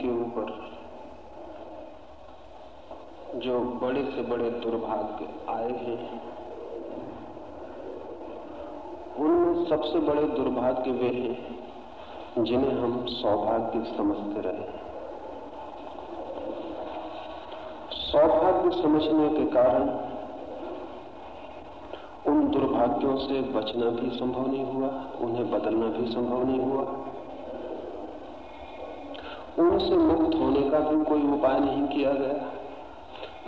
के ऊपर जो बड़े से बड़े दुर्भाग्य आए हैं उनमें सबसे बड़े दुर्भाग्य वे हैं जिन्हें हम सौभाग्य समझते रहे सौभाग्य समझने के कारण उन दुर्भाग्यों से बचना भी संभव नहीं हुआ, उन्हें बदलना भी संभव नहीं हुआ। उनसे मुक्त होने का भी कोई उपाय नहीं किया गया।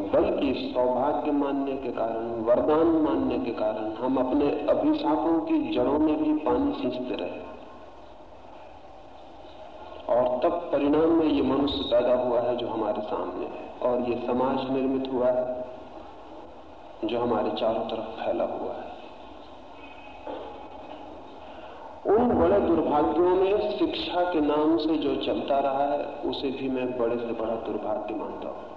बल्कि सौभाग्य मानने के कारण, वरदान मानने के कारण हम अपने अभिशापों की जड़ों में भी पानी सींचते रहे। और तब परिणाम में ये मनुष्य पैदा हुआ है जो हमारे सामने है और ये समाज निर्मित हुआ है, जो हमारे चारों तरफ़ फैला हुआ है। उन बड़े दुर्भाग्यों में शिक्षा के नाम से जो चलता रहा है, उसे भी मैं बड़े से बड़ा दुर्भाग्य मानता हूँ।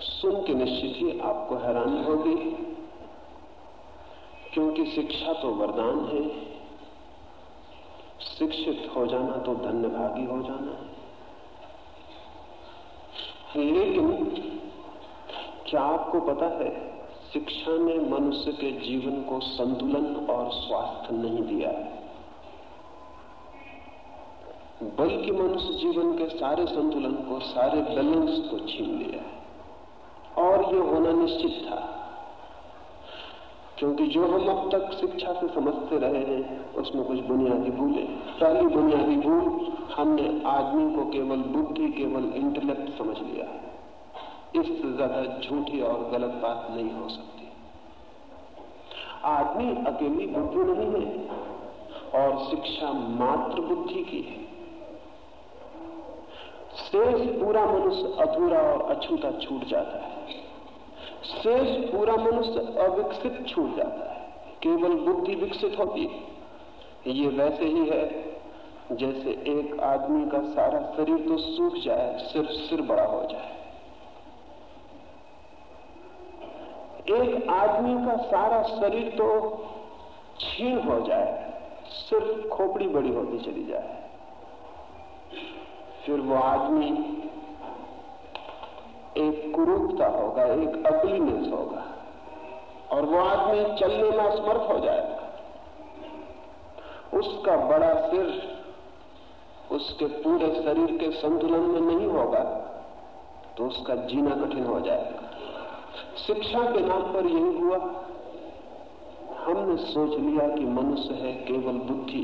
सुन के निश्चित ही आपको हैरानी होगी, क्योंकि शिक्षा तो वरदान है। शिक्षित हो जाना तो धन्यभागी हो जाना है। लेकिन क्या आपको पता है शिक्षा ने मनुष्य के जीवन को संतुलन और स्वास्थ्य नहीं दिया। बल्कि मनुष्य जीवन के सारे संतुलन को, सारे बैलेंस को छीन लिया। और ये होना निश्चित था, क्योंकि जो हम अब तक शिक्षा से समझते रहे हैं, उसमें कुछ बुनियादी भूले। पहली बुनियादी भूल, हमने आदमी को केवल बुद्धि, केवल इंटेलेक्ट समझ लिया। है इससे ज़्यादा झूठी और गलत बात नहीं हो सकती। आदमी अकेली बुद्धि नहीं है और शिक्षा मात्र बुद्धि की है। शेष पूरा मनुष्य अधूरा और अछूता छूट जाता है। शेष पूरा मनुष्य अविकसित छूट जाता है। केवल बुद्धि विकसित होती है। ये वैसे ही है, जैसे एक आदमी का सारा शरीर तो सूख जाए सिर्फ़ सिर बड़ा हो जाए। एक आदमी का सारा शरीर तो छीन हो जाए, सिर्फ़ खोपड़ी बड़ी होती चली जाए। फिर वो आदमी एक कुरूपता होगा, एक अकलीनेस होगा, और वो आदमी चलने में असमर्थ हो जाएगा। उसका बड़ा सिर उसके पूरे शरीर के संतुलन में नहीं होगा तो उसका जीना कठिन हो जाएगा। शिक्षा के नाम पर यही हुआ। हमने सोच लिया कि मनुष्य है केवल बुद्धि,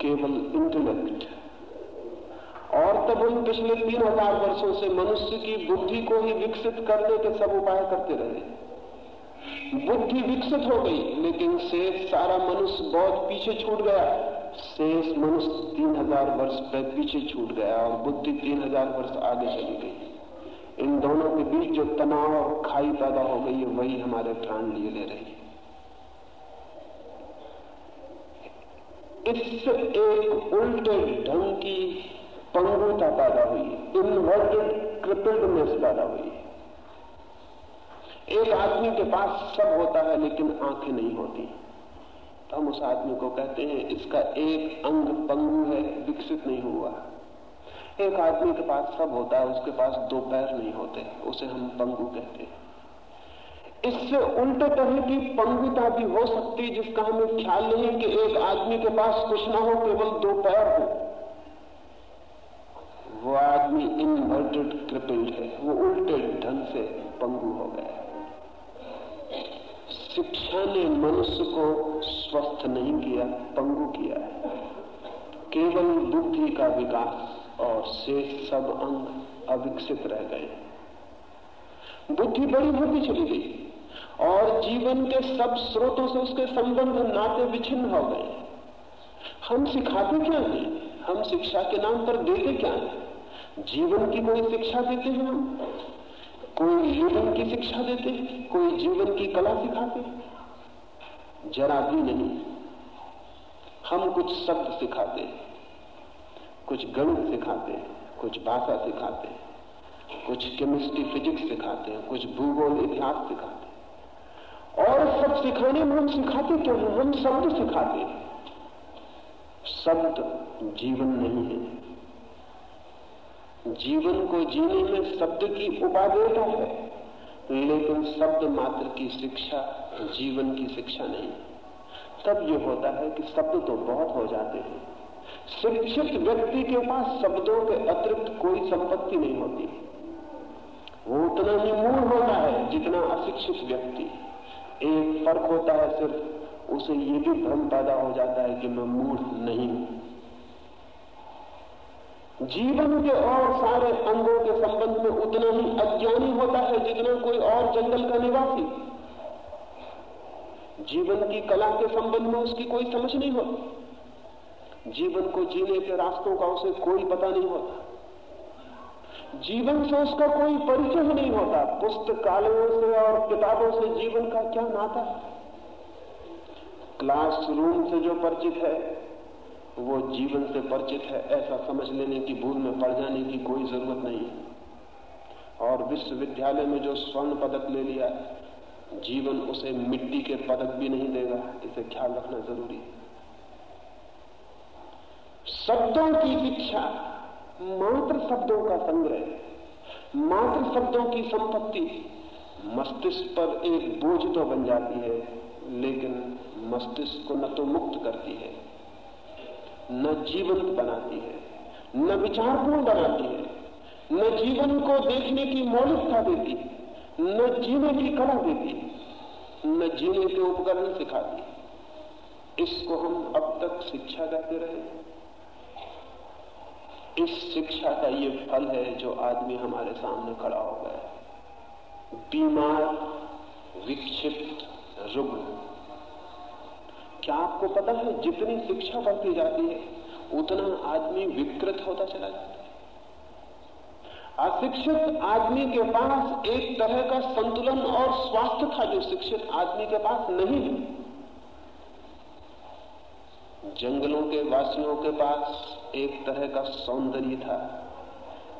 केवल इंटेलेक्ट और तब हम पिछले तीन हज़ार वर्षों से मनुष्य की बुद्धि को ही विकसित करने के सब उपाय करते रहे। बुद्धि विकसित हो गई, लेकिन शेष सारा मनुष्य बहुत पीछे छूट गया। शेष मनुष्य तीन हज़ार वर्ष पीछे छूट गया और बुद्धि तीन हज़ार वर्ष आगे चली गई। इन दोनों के बीच जो तनाव और खाई पैदा हो गई है, वही हमारे प्राण लिए ले रही है। इससे एक उल्टे ढंग की पंगुता पैदा हुई इन्वर्टेड क्रिपल्डनेस पैदा हुई एक आदमी के पास सब होता है, लेकिन आँखें नहीं होती। तो हम उस आदमी को कहते हैं, इसका एक अंग पंगु है, विकसित नहीं हुआ। एक आदमी के पास सब होता है, उसके पास दो पैर नहीं होते, उसे हम पंगु कहते हैं। इससे उल्टे तरह की पंगुता भी हो सकती जिसका हमें ख्याल नहीं कि एक आदमी के पास कुछ ना हो, केवल दो पैर हो। वो आदमी इनवर्टेड क्रिपल्ड है, वो उल्टे ढंग से पंगु हो गया शिक्षा ने मनुष्य को स्वस्थ नहीं किया, पंगु किया है। केवल बुद्धि का विकास। और शेष सब अंग अविकसित रह गए। बुद्धि बड़ी होती चली गई और जीवन के सब स्रोतों से उसके संबंध नाते विच्छिन्न हो गए। हम सिखाते क्या हैं? हम शिक्षा के नाम पर देते क्या हैं? जीवन की कोई शिक्षा देते हैं हम? कोई जीवन की शिक्षा देते हैं? कोई जीवन की कला सिखाते हैं? जरा भी नहीं। हम कुछ शब्द सिखाते हैं। कुछ गणित सिखाते हैं, कुछ भाषा सिखाते हैं, कुछ केमिस्ट्री फिजिक्स सिखाते हैं, कुछ भूगोल, इतिहास सिखाते हैं। और सब सिखाने में हम सिखाते क्यों हैं? हम शब्द सिखाते हैं। शब्द जीवन नहीं है। जीवन को जीने में शब्द की उपादेयता है। लेकिन शब्द मात्र की शिक्षा, जीवन की शिक्षा नहीं। तब ये होता है कि शब्द तो बहुत हो जाते हैं। शिक्षित व्यक्ति के पास शब्दों के अतिरिक्त कोई संपत्ति नहीं होती। वो उतना ही मूल होता है जितना अशिक्षित व्यक्ति। एक फ़र्क होता है सिर्फ़, उसे ये भी भ्रम पैदा हो जाता है कि मैं मूढ़ नहीं जीवन के और सारे अंगों के संबंध में उतना ही अज्ञानी होता है जितना कोई और जंगल का निवासी। जीवन की कला के संबंध में उसकी कोई समझ नहीं होती। जीवन को जीने के रास्तों का उसे कोई पता नहीं होता। जीवन से उसका कोई परिचय नहीं होता। पुस्तकालयों से और किताबों से जीवन का क्या नाता है? क्लासरूम से जो परिचित है, वो जीवन से परिचित है। ऐसा समझ लेने की भूल में पड़ जाने की कोई ज़रूरत नहीं। और विश्वविद्यालय में जो स्वर्ण पदक ले लिया, जीवन उसे मिट्टी के पदक भी नहीं देगा। इसे ख्याल रखना ज़रूरी है। शब्दों की शिक्षा मात्र शब्दों का संग्रह, मात्र शब्दों की संपत्ति मस्तिष्क पर एक बोझ तो बन जाती है, लेकिन मस्तिष्क को न तो मुक्त करती है, न जीवंत बनाती है, न विचारपूर्ण बनाती है, न जीवन को देखने की मौलिकता देती न जीने की कला देती न जीने के उपकरण सिखाती इसको हम अब तक शिक्षा कहते रहे। इस शिक्षा का ये फल है जो आदमी हमारे सामने खड़ा हो गया। बीमार, विक्षिप्त, रुग्ण। क्या आपको पता है जितनी शिक्षा बढ़ती जाती है, उतना आदमी विकृत होता चला जाता है? अशिक्षित आदमी के पास एक तरह का संतुलन और स्वास्थ्य था जो शिक्षित आदमी के पास नहीं है। जंगलों के वासियों के पास एक तरह का सौंदर्य था,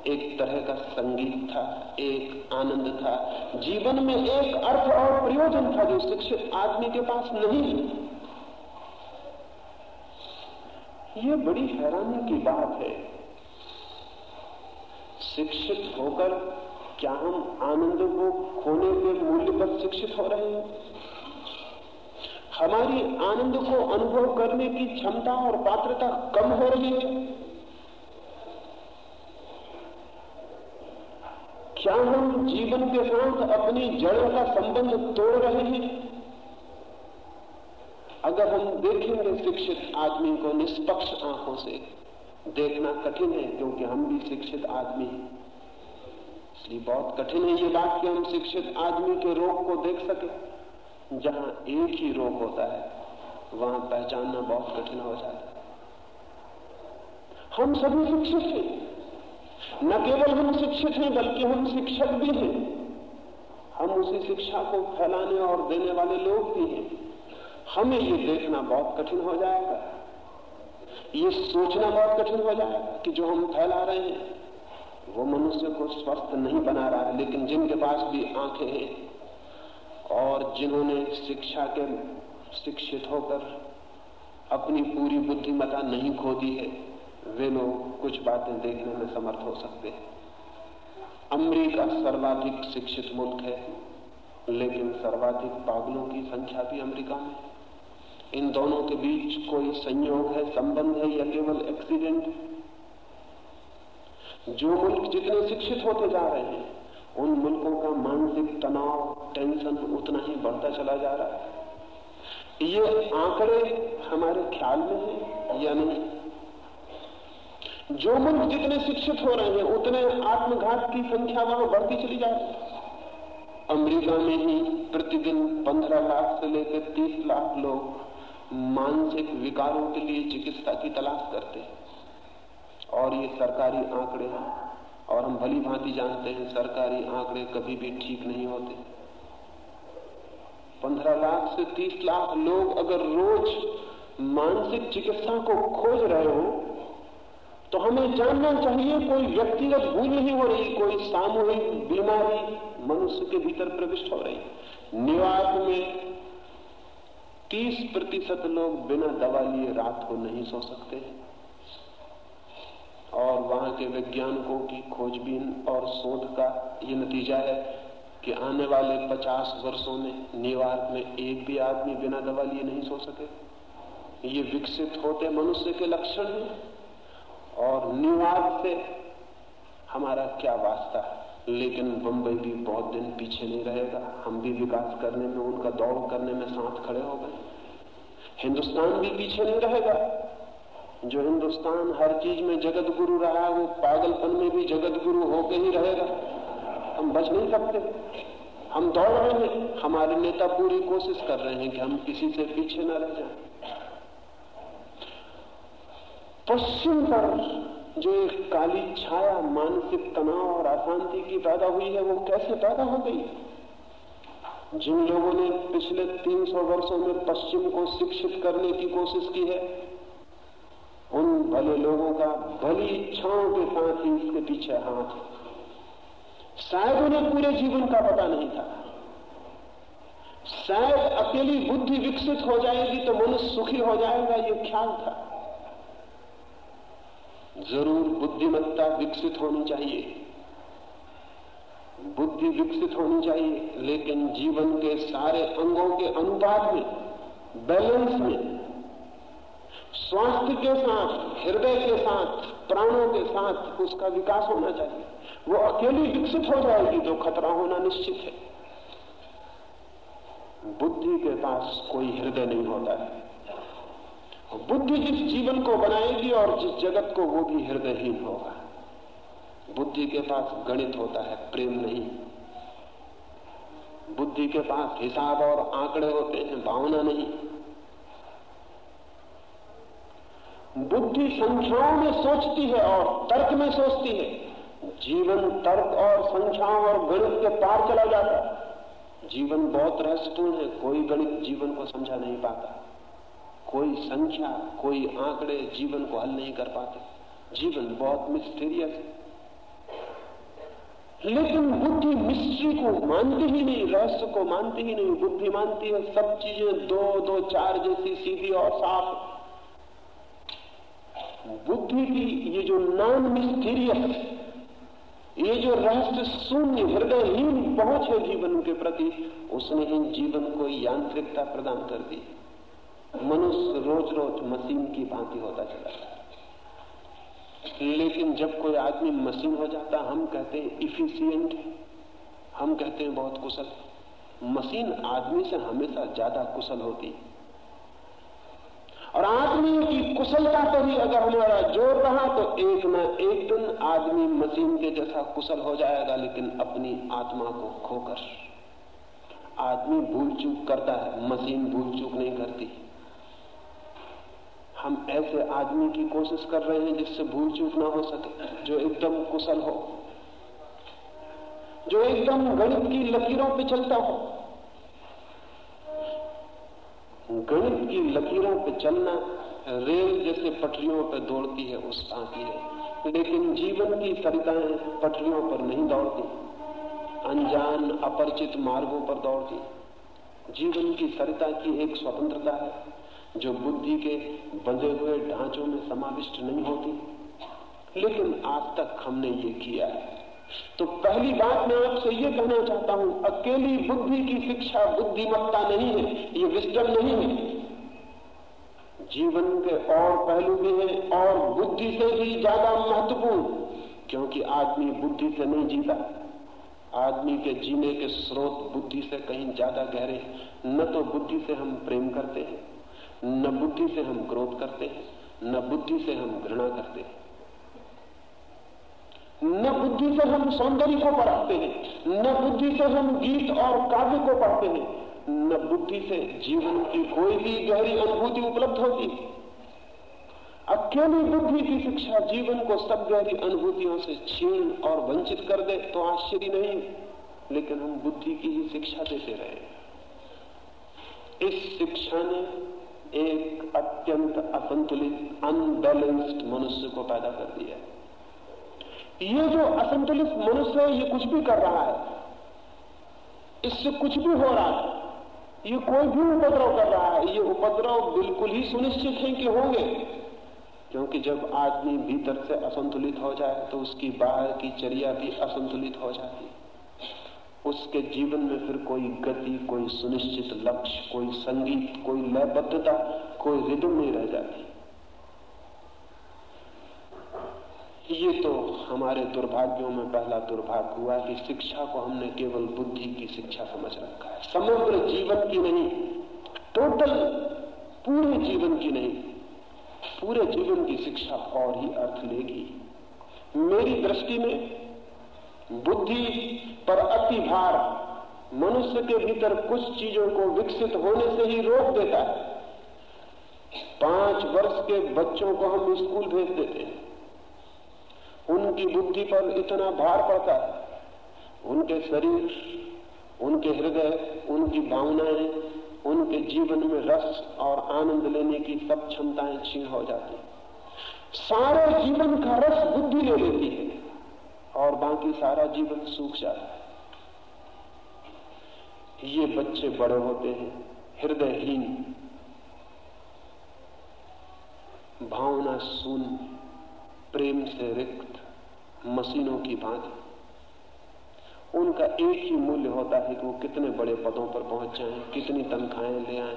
एक तरह का संगीत था, एक आनंद था। जीवन में एक अर्थ और प्रयोजन था जो शिक्षित आदमी के पास नहीं है। ये बड़ी हैरानी की बात है। शिक्षित होकर क्या हम आनंद को खोने के मूल्य पर शिक्षित हो रहे हैं? हमारी आनंद को अनुभव करने की क्षमता और पात्रता कम हो रही है। क्या हम जीवन के साथ अपनी जड़ों का संबंध तोड़ रहे हैं? अगर हम देखेंगे शिक्षित आदमी को निष्पक्ष आँखों से, देखना कठिन है, क्योंकि हम भी शिक्षित आदमी हैं। इसलिए बहुत कठिन है ये बात कि हम शिक्षित आदमी के रोग को देख सके। जहाँ एक ही रोग होता है, वहाँ पहचानना बहुत कठिन हो जाता है। हम सभी शिक्षित हैं। न केवल हम शिक्षित हैं, बल्कि हम शिक्षक भी हैं। हम उसी शिक्षा को फैलाने और देने वाले लोग भी हैं। हमें ये देखना बहुत कठिन हो जाएगा। ये सोचना बहुत कठिन हो जाएगा कि जो हम फैला रहे हैं, वो मनुष्य को स्वस्थ नहीं बना रहा है, लेकिन जिनके पास भी आँखें हैं और जिन्होंने शिक्षा के शिक्षित होकर अपनी पूरी बुद्धिमता नहीं खो दी है, वे लोग कुछ बातें देखने में समर्थ हो सकते हैं। अमेरिका सर्वाधिक शिक्षित मुल्क है, लेकिन सर्वाधिक पागलों की संख्या भी अमेरिका में इन दोनों के बीच कोई संयोग है, संबंध है या केवल एक्सीडेंट? जो मुल्क जितने शिक्षित होते जा रहे हैं, उन मुल्कों का मानसिक तनाव टेंशन उतना ही बढ़ता चला जा रहा है। ये आंकड़े हमारे ख्याल में है या नहीं? जो मुल्क जितने शिक्षित हो रहे हैं, उतने आत्मघात की संख्या वहाँ बढ़ती चली जा रही है। अमेरिका में ही प्रतिदिन पंद्रह लाख से लेकर तीस लाख लोग मानसिक विकारों के लिए चिकित्सा की तलाश करते हैं। और ये सरकारी आंकड़े हैं, और हम भली भांति जानते हैं सरकारी आंकड़े कभी भी ठीक नहीं होते। पंद्रह लाख से तीस लाख लोग अगर रोज मानसिक चिकित्सा को खोज रहे हो तो हमें जानना चाहिए कोई व्यक्तिगत भूल नहीं हो रही, कोई सामूहिक बीमारी मनुष्य के भीतर प्रविष्ट हो रही। न्यूयॉर्क में 30 प्रतिशत लोग बिना दवा लिए रात को नहीं सो सकते और वहाँ के वैज्ञानिकों की खोजबीन और शोध का ये नतीजा है कि आने वाले 50 वर्षों में न्यूयॉर्क में एक भी आदमी बिना दवा लिए नहीं सो सके। ये विकसित होते मनुष्य के लक्षण हैं। और न्यूयॉर्क से हमारा क्या वास्ता है? लेकिन बंबई भी बहुत दिन पीछे नहीं रहेगा। हम भी विकास करने में, उनका दौड़ करने में साथ खड़े हो गए। हिंदुस्तान भी पीछे नहीं रहेगा। जो हिंदुस्तान हर चीज़ में जगत गुरु रहा है वो पागलपन में भी जगत गुरु होके ही रहेगा। हम बच नहीं सकते। हम दौड़ रहे हैं। हमारे नेता पूरी कोशिश कर रहे हैं कि हम किसी से पीछे न रह जाए। पश्चिम पर जो एक काली छाया मानसिक तनाव और अशांति की पैदा हुई है, वो कैसे पैदा हो गई? जिन लोगों ने पिछले 300 वर्षों में पश्चिम को शिक्षित करने की कोशिश की है, उन भले लोगों का भली इच्छाओं के साथ ही इसके पीछे हाथ शायद उन्हें पूरे जीवन का पता नहीं था। शायद अकेली बुद्धि विकसित हो जाएगी तो मनुष्य सुखी हो जाएगा, ये ख्याल था। ज़रूर बुद्धिमत्ता विकसित होनी चाहिए। बुद्धि विकसित होनी चाहिए, लेकिन जीवन के सारे अंगों के अनुपात में, बैलेंस में स्वास्थ्य के साथ, हृदय के साथ, प्राणों के साथ उसका विकास होना चाहिए। वो अकेली विकसित हो जाएगी तो खतरा होना निश्चित है। बुद्धि के पास कोई हृदय नहीं होता है। बुद्धि जिस जीवन को बनाएगी और जिस जगत को वो भी हृदयहीन होगा। बुद्धि के पास गणित होता है, प्रेम नहीं। बुद्धि के पास हिसाब और आंकड़े होते हैं, भावना नहीं। बुद्धि संख्याओं में सोचती है और तर्क में सोचती है। जीवन तर्क और संख्याओं और गणित के पार चला जाता है। जीवन बहुत रहस्यपूर्ण है, कोई गणित जीवन को समझा नहीं पाता। कोई संख्या, कोई आंकड़े जीवन को हल नहीं कर पाते। जीवन बहुत मिस्टीरियस है। लेकिन बुद्धि मिस्ट्री को मानती ही नहीं, रहस्य को मानती ही नहीं, बुद्धि मानती है सब चीज़ें दो दो, चार जैसी, सीधी और साफ़। बुद्धि की ये जो नॉन मिस्टीरियस, ये जो रहस्य शून्य हृदयहीन पहुँच है जीवन के प्रति, उसने इन जीवन को यांत्रिकता प्रदान कर दी। मनुष्य रोज रोज मशीन की भांति होता चला लेकिन जब कोई आदमी मशीन हो जाता, हम कहते हैं इफिशियंट हम कहते हैं बहुत कुशल। मशीन आदमी से हमेशा ज़्यादा कुशल होती और आदमी की कुशलता पर ही अगर हमारा ज़ोर रहा तो एक न एक दिन आदमी मशीन के जैसा कुशल हो जाएगा, लेकिन अपनी आत्मा को खोकर। आदमी भूल चूक करता है मशीन भूल चूक नहीं करती। हम ऐसे आदमी की कोशिश कर रहे हैं जिससे भूल चूक ना हो सके, जो एकदम कुशल हो, जो एकदम गणित की लकीरों पे चलता हो। गणित की लकीरों पर चलना, रेल जैसे पटरियों पर दौड़ती है, उस आती है। लेकिन जीवन की सरिताएँ पटरियों पर नहीं दौड़ती। अनजान, अपरिचित मार्गों पर दौड़ती जीवन की सरिता की एक स्वतंत्रता है, जो बुद्धि के बंधे हुए ढांचों में समाविष्ट नहीं होती। लेकिन आज तक हमने ये किया है। तो पहली बात मैं आपसे ये कहना चाहता हूँ, अकेली बुद्धि की शिक्षा बुद्धिमत्ता नहीं है, ये विस्टम नहीं है। जीवन के और पहलू भी हैं और बुद्धि से भी ज़्यादा महत्वपूर्ण, क्योंकि आदमी बुद्धि से नहीं जीता। आदमी के जीने के स्रोत बुद्धि से कहीं ज़्यादा गहरे न तो बुद्धि से हम प्रेम करते हैं, न बुद्धि से हम क्रोध करते हैं, न बुद्धि से हम घृणा करते हैं। न बुद्धि से हम सौंदर्य को पढ़ाते हैं, न बुद्धि से हम गीत और काव्य को पढ़ते हैं, न बुद्धि से जीवन की कोई भी गहरी अनुभूति उपलब्ध होती है। अकेली बुद्धि की शिक्षा जीवन को सब गहरी अनुभूतियों से छीन और वंचित कर दे तो आश्चर्य नहीं, लेकिन हम बुद्धि की ही शिक्षा देते रहे। इस शिक्षा ने एक अत्यंत असंतुलित अनबैलेंस्ड मनुष्य को पैदा कर दिया। ये जो असंतुलित मनुष्य है ये कुछ भी कर रहा है, इससे कुछ भी हो रहा है, ये कोई भी उपद्रव कर रहा है, ये उपद्रव बिल्कुल ही सुनिश्चित है कि होंगे। क्योंकि जब आदमी भीतर से असंतुलित हो जाए तो उसकी बाहर की चर्या भी असंतुलित हो जाती उसके जीवन में फिर कोई गति, कोई सुनिश्चित लक्ष्य, कोई संगीत, कोई लयबद्धता, कोई रिदम नहीं रह जाती। ये तो हमारे दुर्भाग्यों में पहला दुर्भाग्य हुआ कि शिक्षा को हमने केवल बुद्धि की शिक्षा समझ रखा है। समग्र जीवन की नहीं टोटल पूरे जीवन की नहीं, पूरे जीवन की शिक्षा और ही अर्थ लेगी। मेरी दृष्टि में बुद्धि पर अति भार मनुष्य के भीतर कुछ चीज़ों को विकसित होने से ही रोक देता है। पाँच वर्ष के बच्चों को हम स्कूल भेज देते हैं। उनकी बुद्धि पर इतना भार पड़ता है। उनके शरीर, उनके हृदय, उनकी भावनाएँ, उनके जीवन में रस और आनंद लेने की सब क्षमताएँ छीन हो जाती सारे जीवन का रस बुद्धि ले लेती है और बाकी सारा जीवन सूख जाता है। ये बच्चे बड़े होते हैं, हृदयहीन। भावना शून्य, प्रेम से रिक्त। मशीनों की भांति। उनका एक ही मूल्य होता है कि वो कितने बड़े पदों पर पहुँच जाए, कितनी तनख्वाहें ले आए,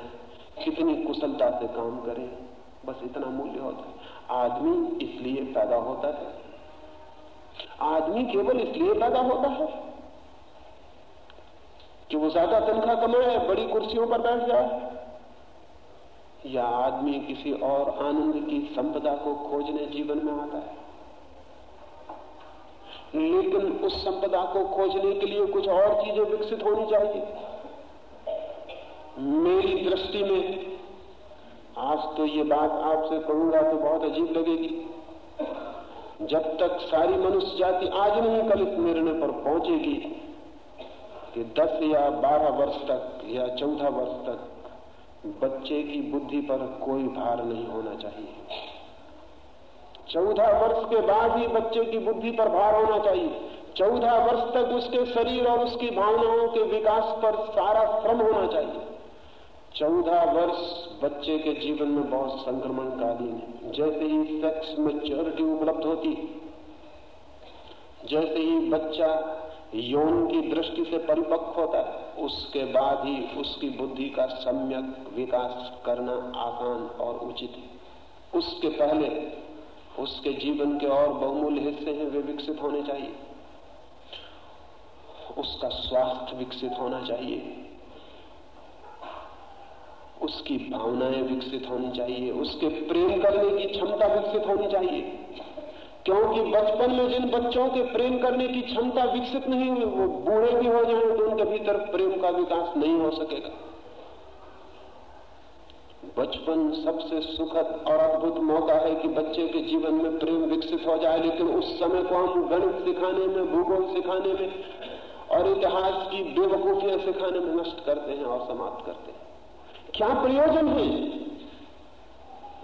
कितनी कुशलता से काम करें। बस इतना मूल्य होता है। आदमी इसलिए पैदा होता है। आदमी केवल इसलिए पैदा होता है कि वो ज़्यादा तनख्वाह कमाए, बड़ी कुर्सियों पर बैठ जाए, या आदमी किसी और आनंद की संपदा को खोजने जीवन में आता है। लेकिन उस संपदा को खोजने के लिए कुछ और चीज़ें विकसित होनी चाहिए। मेरी दृष्टि में, आज तो ये बात आपसे कहूँगा तो बहुत अजीब लगेगी। जब तक सारी मनुष्य जाति आज नहीं कल इस निर्णय पर पहुंचेगी कि 10 या 12 वर्ष तक या 14 वर्ष तक बच्चे की बुद्धि पर कोई भार नहीं होना चाहिए। चौदह वर्ष के बाद ही बच्चे की बुद्धि पर भार होना चाहिए। चौदह वर्ष तक उसके शरीर और उसकी भावनाओं के विकास पर सारा श्रम होना चाहिए। चौदह वर्ष बच्चे के जीवन में बहुत संक्रमणकालीन है। जैसे ही सेक्स मेच्योरिटी उपलब्ध होती, जैसे ही बच्चा यौन की दृष्टि से परिपक्व होता है उसके बाद ही उसकी बुद्धि का सम्यक विकास करना आसान और उचित है। उसके पहले उसके जीवन के और बहुमूल्य हिस्से हैं, वे विकसित होने चाहिए। उसका स्वास्थ्य विकसित होना चाहिए। उसकी भावनाएँ विकसित होनी चाहिए। उसके प्रेम करने की क्षमता विकसित होनी चाहिए। क्योंकि बचपन में जिन बच्चों के प्रेम करने की क्षमता विकसित नहीं हुई, वो बूढ़े भी हो जाए तो उनके भीतर प्रेम का विकास नहीं हो सकेगा। बचपन सबसे सुखद और अद्भुत मौका है कि बच्चे के जीवन में प्रेम विकसित हो जाए, लेकिन उस समय को हम गणित सिखाने में, भूगोल सिखाने में और इतिहास की बेवकूफियाँ सिखाने में नष्ट करते हैं और समाप्त करते हैं। क्या प्रयोजन है?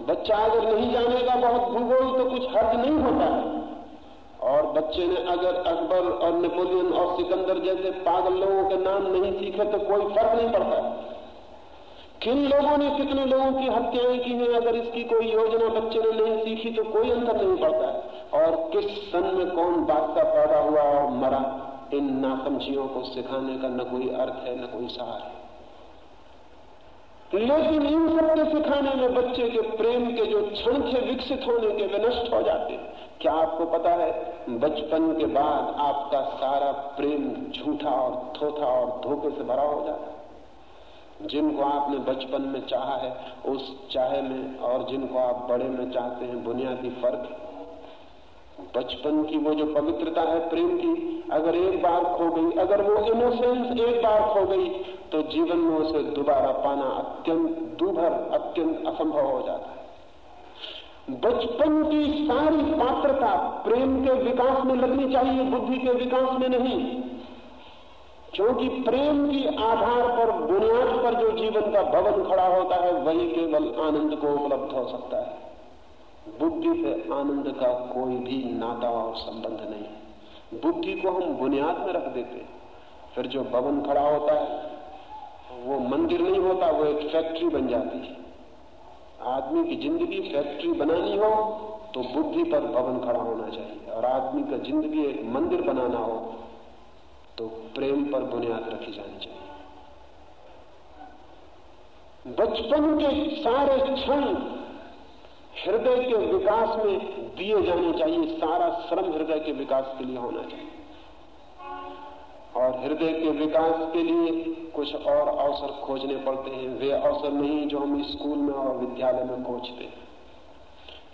बच्चा अगर नहीं जानेगा बहुत भूगोल तो कुछ हर्ज नहीं होता। और बच्चे ने अगर अकबर और नेपोलियन और सिकंदर जैसे पागल लोगों के नाम नहीं सीखे तो कोई फ़र्क नहीं पड़ता। किन लोगों ने कितने लोगों की हत्याएँ की हैं? अगर इसकी कोई योजना बच्चे ने नहीं सीखी तो कोई अंतर नहीं पड़ता। है और किस सन में कौन बादशाह पैदा हुआ और मरा, इन नासमझियों को सिखाने का न कोई अर्थ है, न कोई सहार है। लेकिन इन सबके सिखाने में बच्चे के प्रेम के जो क्षण थे विकसित होने के वे नष्ट हो जाते हैं। क्या आपको पता है, बचपन के बाद आपका सारा प्रेम झूठा और थोथा और धोखे से भरा हो जाता है? जिनको आपने बचपन में चाहा है, उस चाहे में और जिनको आप बड़े में चाहते हैं, बुनियादी फ़र्क बचपन की वो जो पवित्रता है, प्रेम की, अगर एक बार खो गई, अगर वो इनोसेंस एक बार खो गई तो जीवन में उसे दोबारा पाना अत्यंत दुभर, अत्यंत असंभव हो जाता है। बचपन की सारी पात्रता प्रेम के विकास में लगनी चाहिए, बुद्धि के विकास में नहीं। क्योंकि प्रेम की आधार पर, बुनियाद पर जो जीवन का भवन खड़ा होता है, वही केवल आनंद को उपलब्ध हो सकता है। बुद्धि से आनंद का कोई भी नाता और संबंध नहीं बुद्धि को हम बुनियाद में रख देते हैं। फिर जो भवन खड़ा होता है, वो मंदिर नहीं होता, वो एक फैक्ट्री बन जाती है। आदमी की ज़िंदगी फैक्ट्री बनानी हो तो बुद्धि पर भवन खड़ा होना चाहिए। और आदमी का ज़िंदगी एक मंदिर बनाना हो तो प्रेम पर बुनियाद रखी जानी चाहिए। बचपन के सारे क्षण हृदय के विकास में दिए जाने चाहिए। सारा श्रम हृदय के विकास के लिए होना चाहिए। और हृदय के विकास के लिए कुछ और अवसर खोजने पड़ते हैं। वे अवसर नहीं जो हम स्कूल में और विद्यालय में खोजते हैं।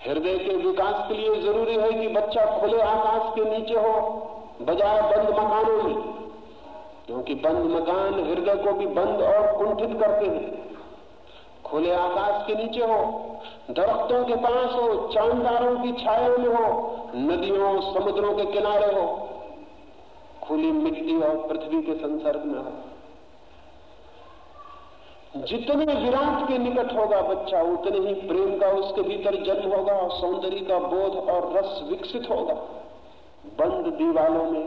हृदय के विकास के लिए ज़रूरी है कि बच्चा खुले आकाश के नीचे हो। बजाय बंद मकानों में क्योंकि बंद मकान हृदय को भी बंद और कुंठित करते हैं। खुले आकाश के नीचे हो, दरख्तों के पास हो, चांदारों की छाया में हो, नदियों, समुद्रों के किनारे हो, खुली मिट्टी और पृथ्वी के संसर्ग में हो। जितने विराट के निकट होगा बच्चा, उतने ही प्रेम का उसके भीतर जन्म होगा और सौंदर्य का बोध और रस विकसित होगा। बंद दीवालों में,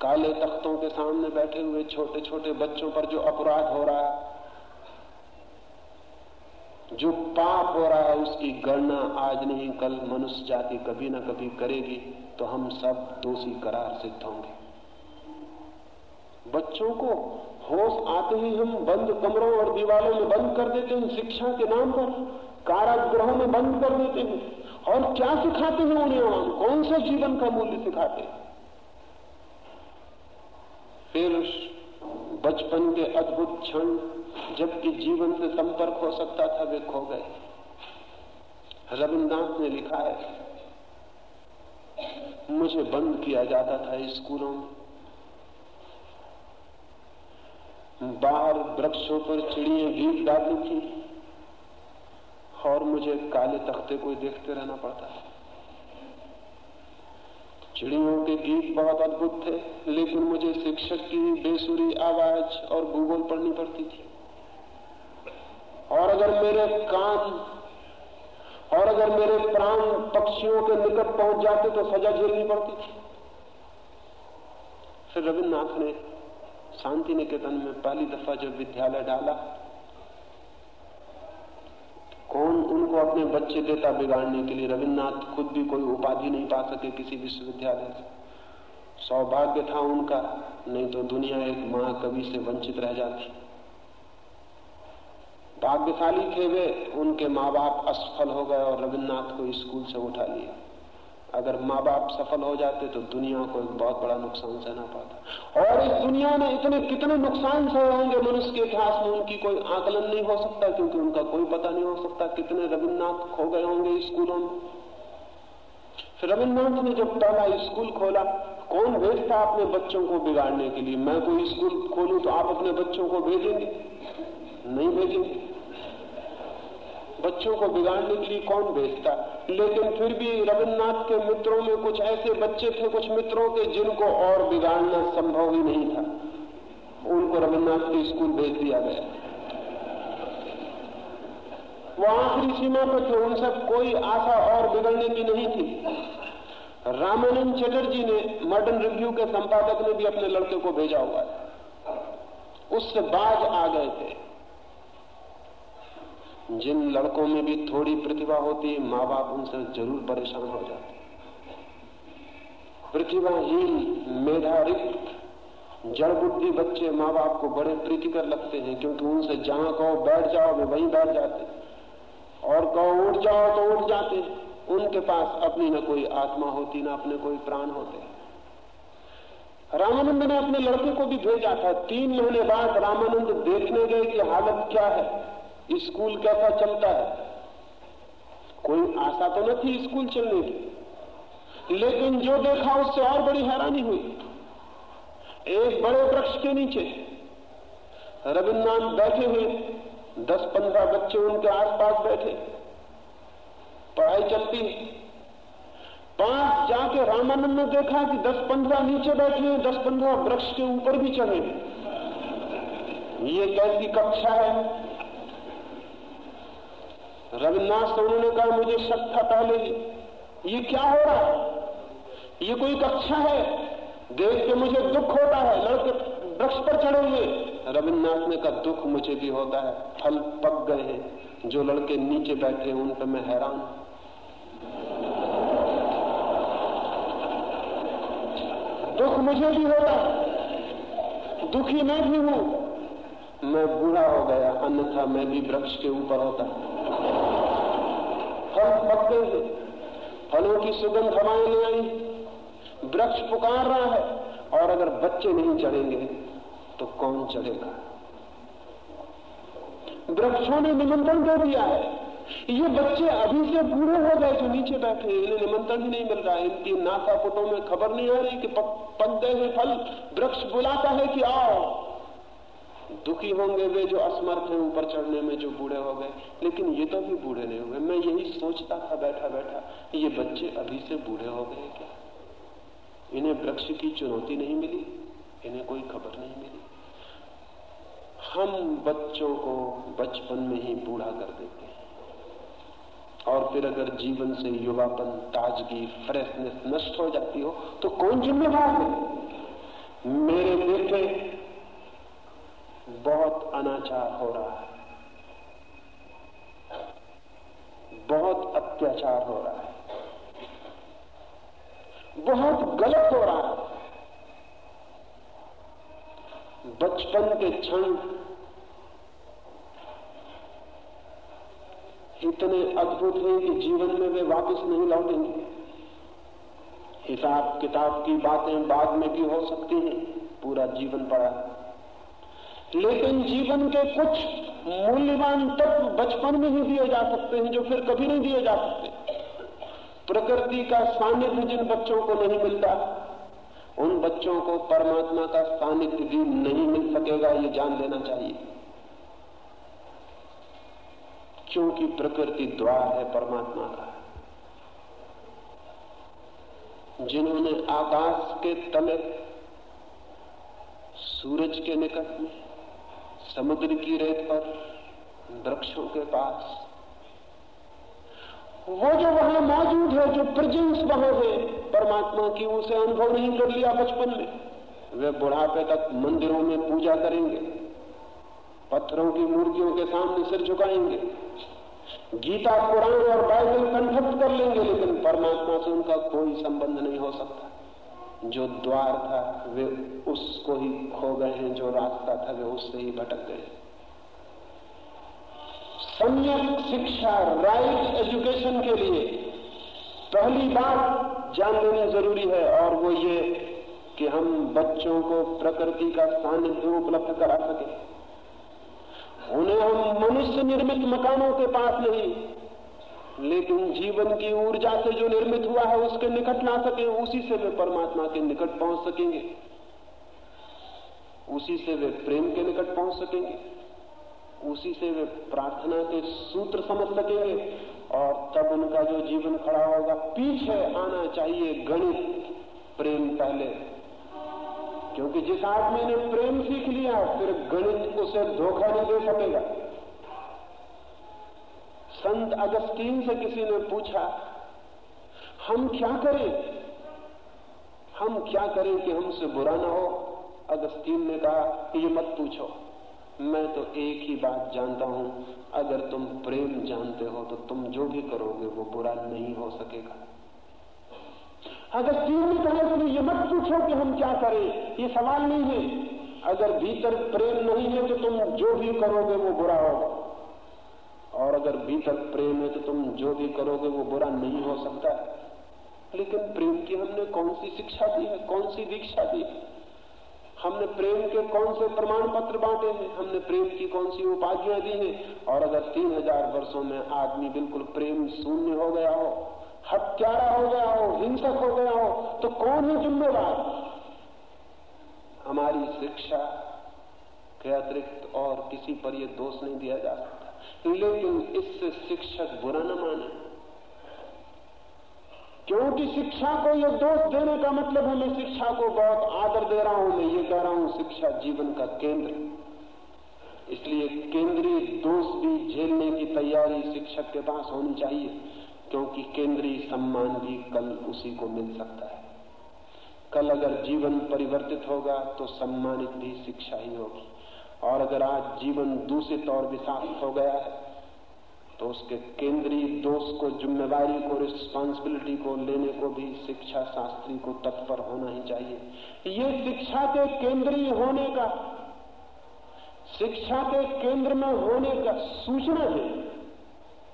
काले तख्तों के सामने बैठे हुए छोटे छोटे बच्चों पर जो अपराध हो रहा है, जो पाप हो रहा है, उसकी गणना आज नहीं, कल मनुष्य जाति कभी ना कभी करेगी तो हम सब दोषी करार सिद्ध होंगे। बच्चों को होश आते ही हम बंद कमरों और दीवारों में बंद कर देते हैं, शिक्षा के नाम पर, कारागृहों में बंद कर देते हैं। और क्या सिखाते हैं उन्हें हम कौन सा जीवन का मूल्य सिखाते हैं? फिर बचपन के अद्भुत क्षण, जबकि जीवन से संपर्क हो सकता था, वे खो गए। रविन्द्रनाथ ने लिखा है, मुझे बंद किया जाता था स्कूलों में। बाहर वृक्षों पर चिड़िया गीत गाती थी। और मुझे काले तख्ते को देखते रहना पड़ता है। चिड़ियों के गीत बहुत अद्भुत थे, लेकिन मुझे शिक्षक की बेसुरी आवाज़ और भूगोल पढ़नी पड़ती थी। और अगर मेरे कान और अगर मेरे प्राण पक्षियों के निकट पहुँच जाते तो सजा झेलनी पड़ती थी। फिर रविन्द्रनाथ ने शांति निकेतन में पहली दफ़ा जब विद्यालय डाला कौन उनको अपने बच्चे देता बिगाड़ने के लिए रविन्द्रनाथ खुद भी कोई उपाधि नहीं पा सके किसी विश्वविद्यालय से? सौभाग्य था उनका, नहीं तो दुनिया एक महाकवि से वंचित रह जाती। भाग्यशाली थे वे, उनके माँ बाप असफल हो गए और रविन्द्रनाथ को स्कूल से उठा लिया। अगर माँ बाप सफल हो जाते तो दुनिया को एक बहुत बड़ा नुकसान सहना पड़ता। और इस दुनिया ने इतने, कितने नुकसान सहे होंगे मनुष्य के इतिहास में उनकी कोई आकलन नहीं हो सकता, क्योंकि उनका कोई पता नहीं हो सकता कितने रविन्द्रनाथ खो गए होंगे स्कूलों में। फिर रविन्द्रनाथ ने जब पहला स्कूल खोला, कौन भेजता अपने बच्चों को बिगाड़ने के लिए? मैं कोई स्कूल खोलू तो आप अपने बच्चों को भेजेंगे? नहीं भेजेंगे। बच्चों को बिगाड़ने के लिए कौन भेजता? लेकिन फिर भी रविन्द्रनाथ के मित्रों में कुछ ऐसे बच्चे थे, कुछ मित्रों के, जिनको और बिगाड़ना संभव ही नहीं था। उनको रविन्द्रनाथ के स्कूल भेज दिया गया। वो आखिरी सीमा पर थे उनसे कोई आशा और बिगड़ने की नहीं थी। रामानंद चटर्जी ने मॉडर्न रिव्यू के संपादक ने भी अपने लड़के को भेजा हुआ उससे बाज आ गए थे। जिन लड़कों में भी थोड़ी प्रतिभा होती है माँ बाप उनसे ज़रूर परेशान हो जाते। प्रतिभाहीन मेधारिक्त जड़ बुद्धि बच्चे माँ बाप को बड़े प्रीतिकर लगते हैं, क्योंकि उनसे जहाँ कहो बैठ जाओ वे वहीं बैठ जाते और कहो उठ जाओ तो उठ जाते उनके पास अपनी न कोई आत्मा होती, ना अपने कोई प्राण होते। रामानंद ने अपने लड़के को भी भेजा था। तीन महीने बाद रामानंद देखने गए कि हालत क्या है। स्कूल कैसा चलता है। कोई आशा तो न थी स्कूल चलने की। लेकिन जो देखा उससे और बड़ी हैरानी हुई। एक बड़े वृक्ष के नीचे रविन्द्रनाथ बैठे हुए दस पंद्रह बच्चे उनके आसपास बैठे। पढ़ाई चलती पाँच जाके रामानंद ने देखा कि दस पंद्रह नीचे बैठे हैं दस पंद्रह वृक्ष के ऊपर भी चढ़े ये कैसी कक्षा है? रविन्द्रनाथ से उन्होंने कहा, मुझे शक था पहले ही। ये क्या हो रहा है? ये कोई कक्षा है? देख के मुझे दुख होता है। लड़के वृक्ष पर चढ़े हुए। रविन्द्रनाथ ने कहा, दुख मुझे भी होता है। फल पक गए हैं। जो लड़के नीचे बैठे हैं, उन पर मैं हैरान दुख मुझे भी होता दुखी मैं भी हूँ। मैं बूढ़ा हो गया, अन्यथा मैं भी वृक्ष के ऊपर होता। फल पक गए फलों की सुगंध हवाएँ ले आई। वृक्ष पुकार रहा है और अगर बच्चे नहीं चढ़ेंगे तो कौन चढ़ेगा? वृक्षों ने निमंत्रण दे दिया है। ये बच्चे अभी से बूढ़े हो गए जो नीचे बैठे इन्हें निमंत्रण ही नहीं मिल रहा है। इनकी नाका पुटों में खबर नहीं आ रही कि पक गए हैं फल। वृक्ष बुलाता है कि आओ। दुखी होंगे वे जो असमर्थ हैं ऊपर चढ़ने में, जो बूढ़े हो गए। लेकिन ये तो भी बूढ़े नहीं हुए मैं यही सोचता था बैठा बैठा ये बच्चे अभी से बूढ़े हो गए क्या? इन्हें वृक्ष की चुनौती नहीं मिली? इन्हें कोई खबर नहीं मिली? हम बच्चों को बचपन में ही बूढ़ा कर देते हैं। और फिर अगर जीवन से युवापन, ताजगी फ्रेशनेस नष्ट हो जाती हो तो कौन जिम्मेदार है मेरे बेटे अनाचार हो रहा है। बहुत अत्याचार हो रहा है। बहुत गलत हो रहा है। बचपन के क्षण इतने अद्भुत हैं कि जीवन में वे वापस नहीं लौटेंगे। हिसाब किताब की बातें बाद में भी हो सकती हैं। पूरा जीवन पड़ा। लेकिन जीवन के कुछ मूल्यवान तत्व बचपन में ही दिए जा सकते हैं, जो फिर कभी नहीं दिए जा सकते। प्रकृति का सानिध्य जिन बच्चों को नहीं मिलता, उन बच्चों को परमात्मा का सानिध्य भी नहीं मिल सकेगा, ये जान लेना चाहिए। क्योंकि प्रकृति द्वार है परमात्मा का। जिन्होंने आकाश के तले, सूरज के निकट में समुद्र की रेत पर, वृक्षों के पास। वो जो वहाँ मौजूद है, जो प्रेजेंस वहाँ है, परमात्मा की उसे अनुभव नहीं कर लिया बचपन में। वे बुढ़ापे तक मंदिरों में पूजा करेंगे, पत्थरों की मूर्तियों के सामने सिर झुकाएँगे, गीता पुराण और बाइबल कंठस्थ कर लेंगे, लेकिन परमात्मा से उनका कोई संबंध नहीं हो सकता। जो द्वार था, वे उसको ही खो गए हैं, जो रास्ता था, वे उससे ही भटक गए सम्यक शिक्षा राइट एजुकेशन के लिए पहली बात जान लेना ज़रूरी है, और वो ये कि हम बच्चों को प्रकृति का सानिध्य उपलब्ध करा सके। उन्हें हम मनुष्य निर्मित मकानों के पास नहीं लेकिन जीवन की ऊर्जा से जो निर्मित हुआ है, उसके निकट ला सके, उसी से वे परमात्मा के निकट पहुँच सकेंगे। उसी से वे प्रेम के निकट पहुँच सकेंगे। उसी से वे प्रार्थना के सूत्र समझ सकेंगे। और तब उनका जो जीवन खड़ा होगा, पीछे आना चाहिए गणित, प्रेम पहले। क्योंकि जिस आदमी ने प्रेम सीख लिया, फिर गणित उसे धोखा नहीं दे सकेगा। संत अगस्तीन से किसी ने पूछा, हम क्या करें? हम क्या करें कि हमसे बुरा ना हो? अगस्तीन ने कहा, ये मत पूछो। मैं तो एक ही बात जानता हूँ। अगर तुम प्रेम जानते हो तो तुम जो भी करोगे, वो बुरा नहीं हो सकेगा। अगस्तीन ने कहा कि ये मत पूछो कि हम क्या करें। ये सवाल नहीं है। अगर भीतर प्रेम नहीं है तो तुम जो भी करोगे, वो बुरा होगा। और अगर भीतर प्रेम है तो तुम जो भी करोगे वो बुरा नहीं हो सकता। लेकिन प्रेम की हमने कौन सी शिक्षा दी है? कौन सी दीक्षा दी है? हमने प्रेम के कौन से प्रमाण पत्र बांटे हैं? हमने प्रेम की कौन सी उपाधियाँ दी हैं? और अगर तीन हज़ार वर्षो में आदमी बिल्कुल प्रेम शून्य हो गया हो, हत्यारा हो गया हो, हिंसक हो गया हो तो कौन है जिम्मेवार हमारी शिक्षा के अतिरिक्त और किसी पर यह दोष नहीं दिया जा सकता। लेकिन इससे शिक्षक बुरा न माने। क्योंकि शिक्षा को यह दोष देने का मतलब है, मैं शिक्षा को बहुत आदर दे रहा हूँ, मैं ये कह रहा हूँ, शिक्षा जीवन का केंद्र इसलिए केंद्रीय दोष भी झेलने की तैयारी शिक्षक के पास होनी चाहिए, क्योंकि केंद्रीय सम्मान भी कल उसी को मिल सकता है। कल अगर जीवन परिवर्तित होगा तो सम्मानित भी शिक्षा ही होगी। और अगर आज जीवन दूषित और विषाक्त हो गया है तो उसके केंद्रीय दोष को, जिम्मेवारी को रिस्पांसिबिलिटी को लेने को भी शिक्षा शास्त्री को तत्पर होना ही चाहिए। ये शिक्षा के केंद्रीय होने का, शिक्षा के केंद्र में होने का सूचना है।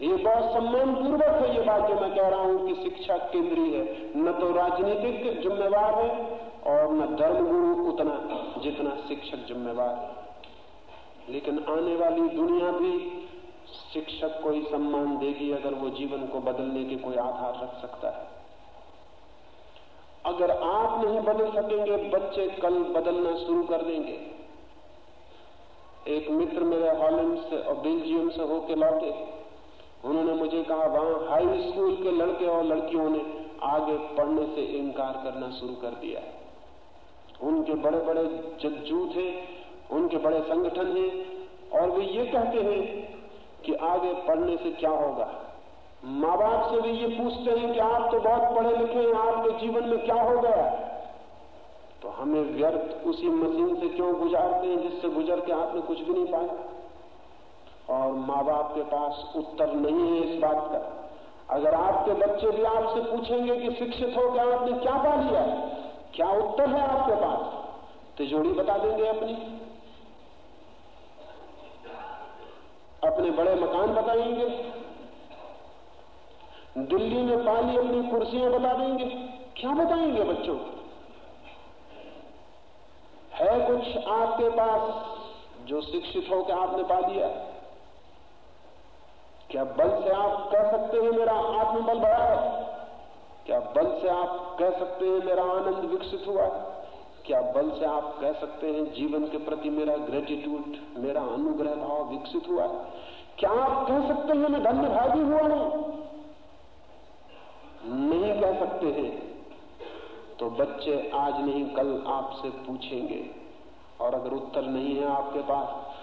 ये बहुत सम्मान पूर्वक है ये बात जो मैं कह रहा हूँ कि शिक्षा केंद्रीय है। न तो राजनीतिक जिम्मेवार है और न धर्मगुरु उतना जितना शिक्षक जिम्मेवार है। लेकिन आने वाली दुनिया भी शिक्षक को ही सम्मान देगी अगर वो जीवन को बदलने के कोई आधार रख सकता है। अगर आप नहीं बदल सकेंगे, बच्चे कल बदलना शुरू कर देंगे। एक मित्र मेरे हॉलैंड से और बेल्जियम से होके लौटे। उन्होंने मुझे कहा, वहाँ हाई स्कूल के लड़के और लड़कियों ने आगे पढ़ने से इनकार करना शुरू कर दिया उनके बड़े बड़े जज्जू थे उनके बड़े संगठन हैं और वे ये कहते हैं कि आगे पढ़ने से क्या होगा? माँ बाप से भी ये पूछते हैं कि आप तो बहुत पढ़े लिखे हैं, आपके जीवन में क्या हो गया तो हमें व्यर्थ उसी मशीन से क्यों गुजारते हैं जिससे गुजर के आपने कुछ भी नहीं पाया? और माँ बाप के पास उत्तर नहीं है इस बात का। अगर आपके बच्चे भी आपसे पूछेंगे कि शिक्षित हो क्या आपने क्या पा लिया? क्या उत्तर है आपके पास? तिजोड़ी बता देंगे अपनी। अपने बड़े मकान बताएँगे। दिल्ली में पाली अपनी कुर्सियाँ बता देंगे। क्या बताएँगे बच्चों? है कुछ आपके पास जो शिक्षित हो के आपने पा लिया? क्या बल से आप कह सकते हैं मेरा आत्मबल बढ़ा? है क्या बल से आप कह सकते हैं मेरा आनंद विकसित हुआ? है क्या बल से आप कह सकते हैं, जीवन के प्रति मेरा ग्रेटिट्यूड मेरा अनुग्रह भाव विकसित हुआ? है क्या आप कह सकते हैं, मैं धन्यभागी हुआ हूँ? नहीं कह सकते हैं। तो बच्चे आज नहीं, कल आपसे पूछेंगे। और अगर उत्तर नहीं है आपके पास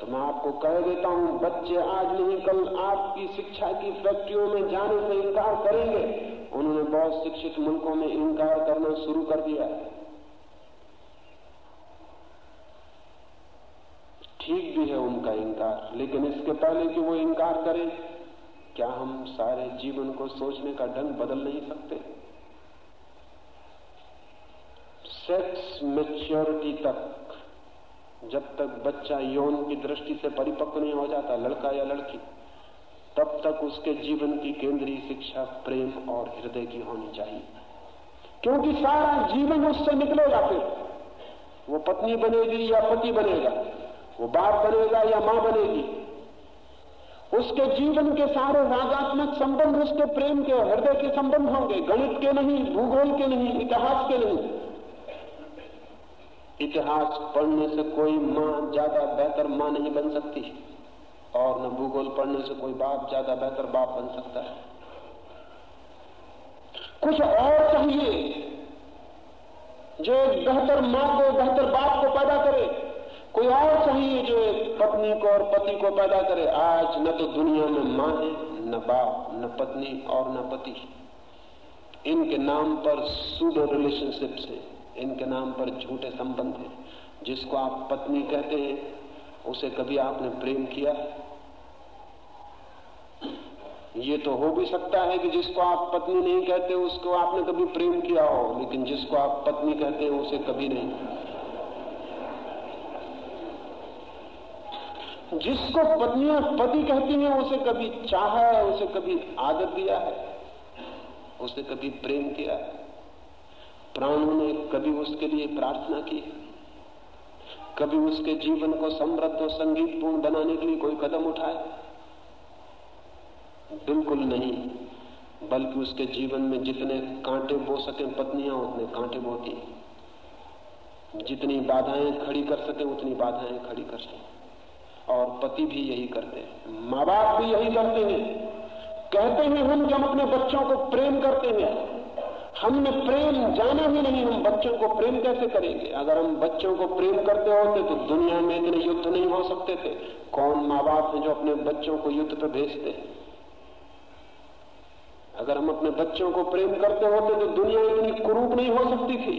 तो मैं आपको कह देता हूँ, बच्चे आज नहीं, कल आपकी शिक्षा की फैक्ट्रियों में जाने से इनकार करेंगे। उन्होंने बहुत शिक्षित मुल्कों में इनकार करना शुरू कर दिया। है ठीक भी है उनका इंकार लेकिन इसके पहले कि वो इंकार करें, क्या हम सारे जीवन को सोचने का ढंग बदल नहीं सकते? सेक्स मेच्योरिटी तक, जब तक बच्चा यौन की दृष्टि से परिपक्व नहीं हो जाता, लड़का या लड़की, तब तक उसके जीवन की केंद्रीय शिक्षा प्रेम और हृदय की होनी चाहिए। क्योंकि सारा जीवन उससे निकलेगा फिर। वो पत्नी बनेगी या पति बनेगा वो बाप बनेगा या माँ बनेगी? उसके जीवन के सारे रागात्मक संबंध उसके प्रेम के हृदय के संबंध होंगे। गणित के नहीं, भूगोल के नहीं, इतिहास के नहीं। इतिहास पढ़ने से कोई माँ ज़्यादा बेहतर माँ नहीं बन सकती और न भूगोल पढ़ने से कोई बाप ज़्यादा बेहतर बाप बन सकता है। कुछ और चाहिए जो एक बेहतर माँ को, बेहतर बाप को पैदा करे। कोई और चाहिए जो पत्नी को और पति को पैदा करे? आज न तो दुनिया में माँ है, न बाप, न पत्नी और न पति। इनके नाम पर सूडो रिलेशनशिप्स है इनके नाम पर झूठे संबंध है। जिसको आप पत्नी कहते हैं, उसे कभी आपने प्रेम किया? ये तो हो भी सकता है कि जिसको आप पत्नी नहीं कहते, उसको आपने कभी प्रेम किया हो, लेकिन जिसको आप पत्नी कहते हैं, उसे कभी नहीं। जिसको पत्नियाँ पति कहती हैं, उसे कभी चाहा है, उसे कभी आदर दिया है, उसे कभी प्रेम किया है। प्राणों ने कभी उसके लिए प्रार्थना की कभी उसके जीवन को समृद्ध और संगीतपूर्ण बनाने के लिए कोई कदम उठाए। बिल्कुल नहीं, बल्कि उसके जीवन में जितने कांटे बो सके पत्नियाँ, उतने कांटे बोती जितनी बाधाएँ खड़ी कर सके, उतनी बाधाएँ खड़ी कर सके। और पति भी यही करते हैं। माँ बाप भी यही करते हैं। कहते हैं, हम कि हम अपने बच्चों को प्रेम करते हैं, हमने प्रेम जाना ही नहीं, हम बच्चों को प्रेम कैसे करेंगे? अगर हम बच्चों को प्रेम करते होते तो दुनिया में इतने युद्ध नहीं हो सकते थे। कौन माँ बाप है जो अपने बच्चों को युद्ध पे भेजते? अगर हम अपने बच्चों को प्रेम करते होते तो दुनिया इतनी कुरूप नहीं हो सकती थी।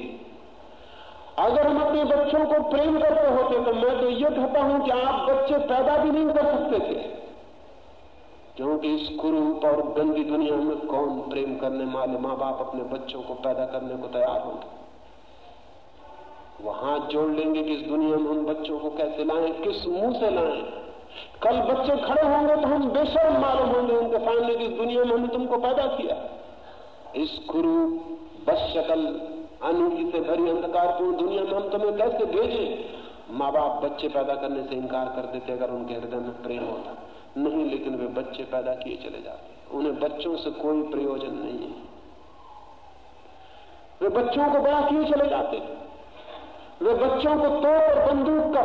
अगर हम अपने बच्चों को प्रेम करते होते तो मैं तो यह कहता हूँ कि आप बच्चे पैदा भी नहीं कर सकते थे। क्योंकि इस कुरूप और गंदी दुनिया में कौन प्रेम करने वाले माँ बाप अपने बच्चों को पैदा करने को तैयार होंगे? वहाँ जोड़ लेंगे कि इस दुनिया में हम बच्चों को कैसे लाएँ, किस मुँह से लाएँ? कल बच्चे खड़े होंगे तो हम बेशर्म मालूम होंगे उनके सामने कि इस दुनिया में हमने तुमको पैदा किया। इस गुरु बस शकल अनिधि से भरी अंधकारपूर्ण दुनिया में हम तुम्हें कैसे भेजें? माँ बाप बच्चे पैदा करने से इनकार कर देते अगर उनके हृदय में प्रेम होता। नहीं, लेकिन वे बच्चे पैदा किए चले जाते उन्हें बच्चों से कोई प्रयोजन नहीं है। वे बच्चों को बड़ा किए चले जाते वे बच्चों को तोड़ बंदूक का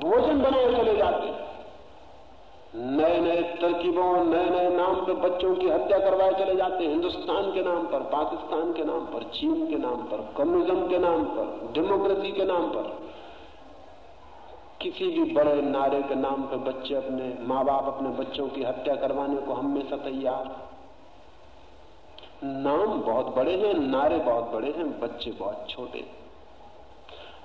भोजन बनाए चले जाते नए नए तरकीबों, नए नए नाम पर बच्चों की हत्या करवाए चले जाते हैं। हिंदुस्तान के नाम पर, पाकिस्तान के नाम पर, चीन के नाम पर, कम्युनिज्म के नाम पर, डेमोक्रेसी के नाम पर। किसी भी बड़े नारे के नाम पर बच्चे अपने माँ बाप अपने बच्चों की हत्या करवाने को हमेशा तैयार। नाम बहुत बड़े हैं, नारे बहुत बड़े हैं, बच्चे बहुत छोटे। हैं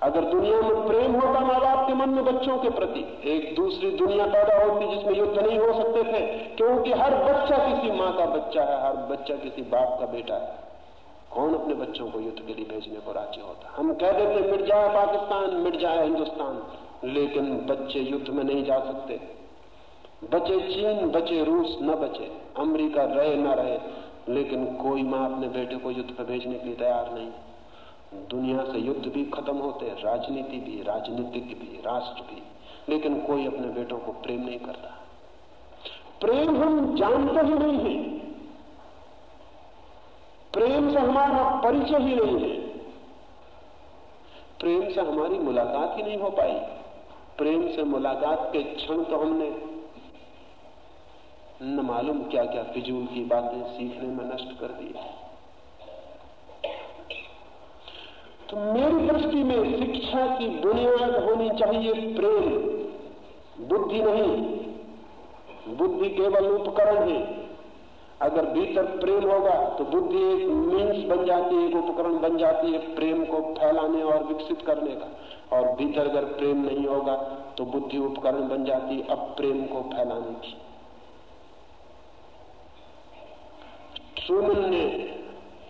अगर दुनिया में प्रेम होता माँ बाप के मन में बच्चों के प्रति, एक दूसरी दुनिया पैदा होती जिसमें युद्ध नहीं हो सकते थे, क्योंकि हर बच्चा किसी माँ का बच्चा है, हर बच्चा किसी बाप का बेटा है। कौन अपने बच्चों को युद्ध के लिए भेजने को राज़ी होता? हम कह देते, मिट जाए पाकिस्तान, मिट जाए हिंदुस्तान। लेकिन बच्चे युद्ध में नहीं जा सकते। बचे चीन, बचे रूस, न बचे। अमरीका रहे, न रहे। लेकिन कोई माँ अपने बेटे को युद्ध पर भेजने के लिए तैयार नहीं दुनिया से युद्ध भी खत्म होते राजनीति भी, राजनीतिक भी, राष्ट्र भी, लेकिन कोई अपने बेटों को प्रेम नहीं करता। प्रेम हम जानते ही नहीं है। प्रेम से हमारा परिचय ही नहीं है। प्रेम से हमारी मुलाकात ही नहीं हो पाई। प्रेम से मुलाकात के क्षण तो हमने न मालूम क्या क्या फिजूल की बातें सीखने में नष्ट कर दी तो मेरी दृष्टि में शिक्षा की बुनियाद होनी चाहिए प्रेम। बुद्धि नहीं। बुद्धि केवल उपकरण है। अगर भीतर प्रेम होगा तो बुद्धि एक मीन्स बन जाती है, एक उपकरण बन जाती है प्रेम को फैलाने और विकसित करने का। और भीतर अगर प्रेम नहीं होगा तो बुद्धि उपकरण बन जाती है, अब प्रेम को फैलाने की। ट्रूमन ने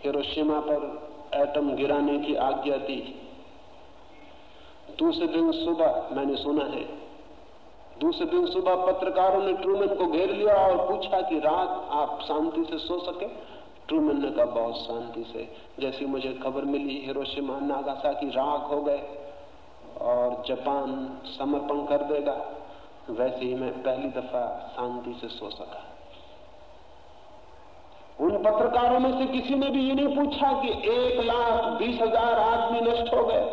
हिरोशिमा पर एटम गिराने की आज्ञा दी। दूसरे दिन सुबह मैंने सुना है। दूसरे दिन सुबह पत्रकारों ने ट्रूमन को घेर लिया और पूछा कि रात आप शांति से सो सके? ट्रूमन ने कहा, बहुत शांति से। जैसी मुझे खबर मिली हिरोशिमा नागासा की राख हो गए और जापान समर्पण कर देगा, वैसे ही मैं पहली दफ़ा शांति से सो सका। उन पत्रकारों में से किसी ने भी ये नहीं पूछा कि एक लाख बीस हज़ार आदमी नष्ट हो गए।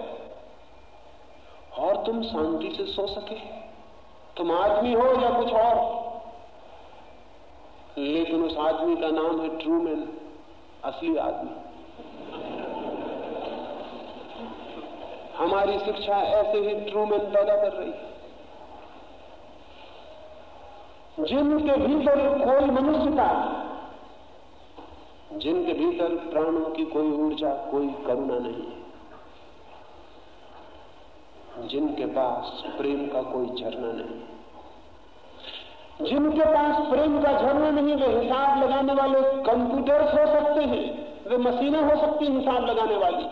और तुम शांति से सो सके। तुम आदमी हो या कुछ और। लेकिन उस आदमी का नाम है ट्रूमैन असली आदमी। हमारी शिक्षा ऐसे ही ट्रूमैन पैदा कर रही है। जिनके भीतर कोई मनुष्यता जिनके भीतर प्राणों की कोई ऊर्जा, कोई करुणा नहीं है। जिनके पास प्रेम का कोई झरना नहीं जिनके पास प्रेम का झरना नहीं, वे हिसाब लगाने वाले कंप्यूटर्स हो सकते हैं, वे मशीनें हो सकती हैं हिसाब लगाने वाली।